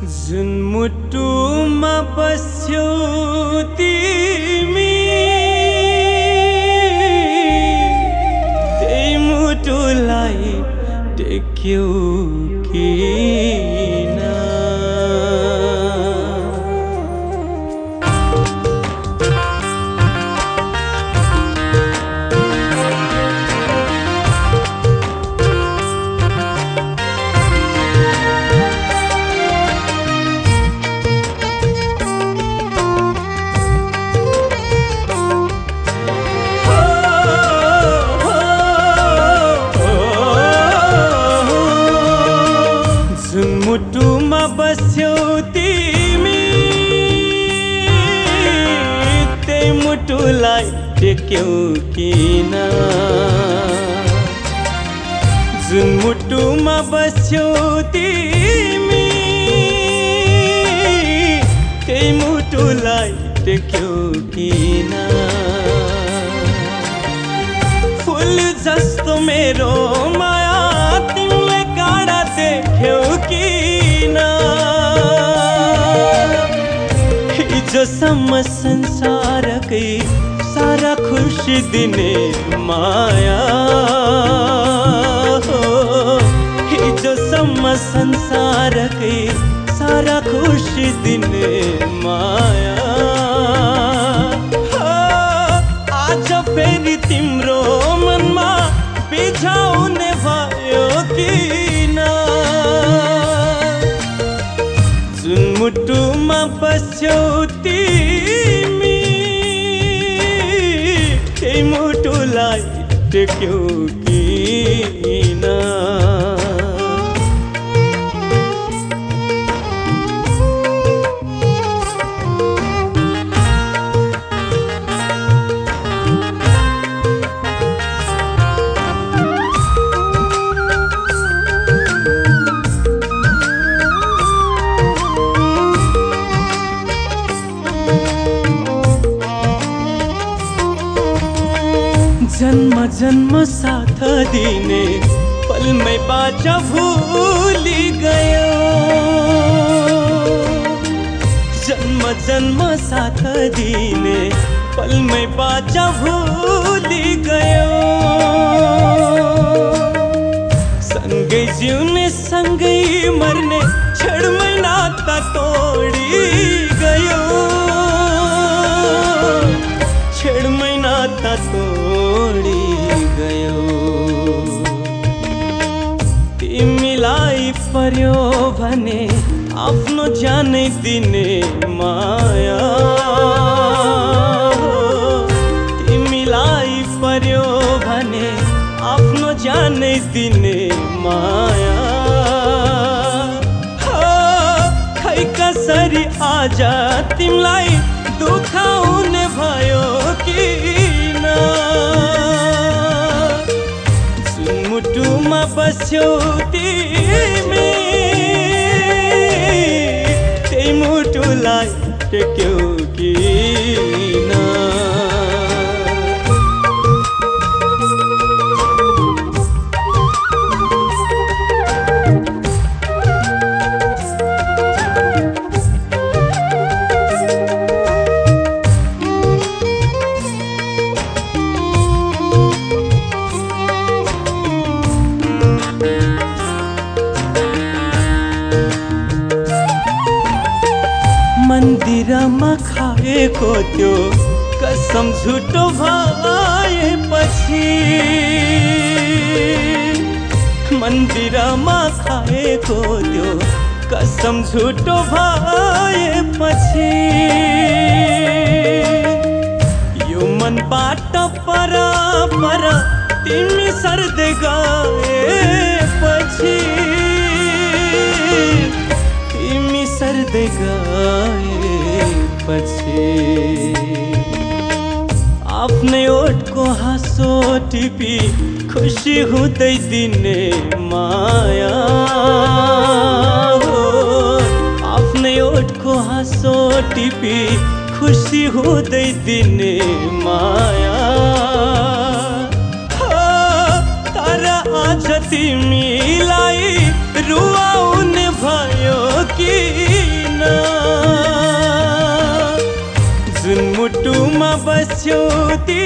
जुन मुटुमा बस्यौ तिमी त्यही मुटुलाई टेक्यौ किन मुटुलाई टेक्यौ किन? जुन मुटुमा बस्यौ तिमी त्यही मुटुलाई टेक्यौ किन? फुल जस्तो मेरो हिजोसम्म संसारकै सारा खुसी दिने माया हो। हिजोसम्म संसारकै सारा खुसी दिने माया आज फेरि तिम्रो मनमा बिझाउने भयो किन बस्यौ तिमी त्यही मुटुलाई टेक्यौ किन जन्म जन्म साथ दीने, पल में बाचा भूल गयो। जन्म जन्म साथ दीने, पल में बाचा भूली गयो। सँगै जिउने सँगै मर्ने छेडमै नाता तोडी नाता तोडी गयो तिमीलाई पर्यो भने आफ्नो ज्यानै दिने माया। तिमीलाई पर्यो भने आफ्नो ज्यानै दिने माया खै कसरी आज तिमीलाई दुखाउने बस्यौ तिमी। त्यही मुटुलाई टेक्यौ किन मन्दिरमा खाएको त्यो कसम झुटो भएपछि मन्दिरमा खाएको त्यो कसम झुटो भएपछि यो मनबाट पर पर तिमी सर्दै गएपछि तिमी सर्दै गएपछि सो टिपी खुसी हुँदै दिने माया हो। आफ्नै ओठको हाँसो टिपी खुसी हुँदै दिने माया। तर आज तिमीलाई रुवाउने भयो किन? जुन मुटुमा बस्यो ती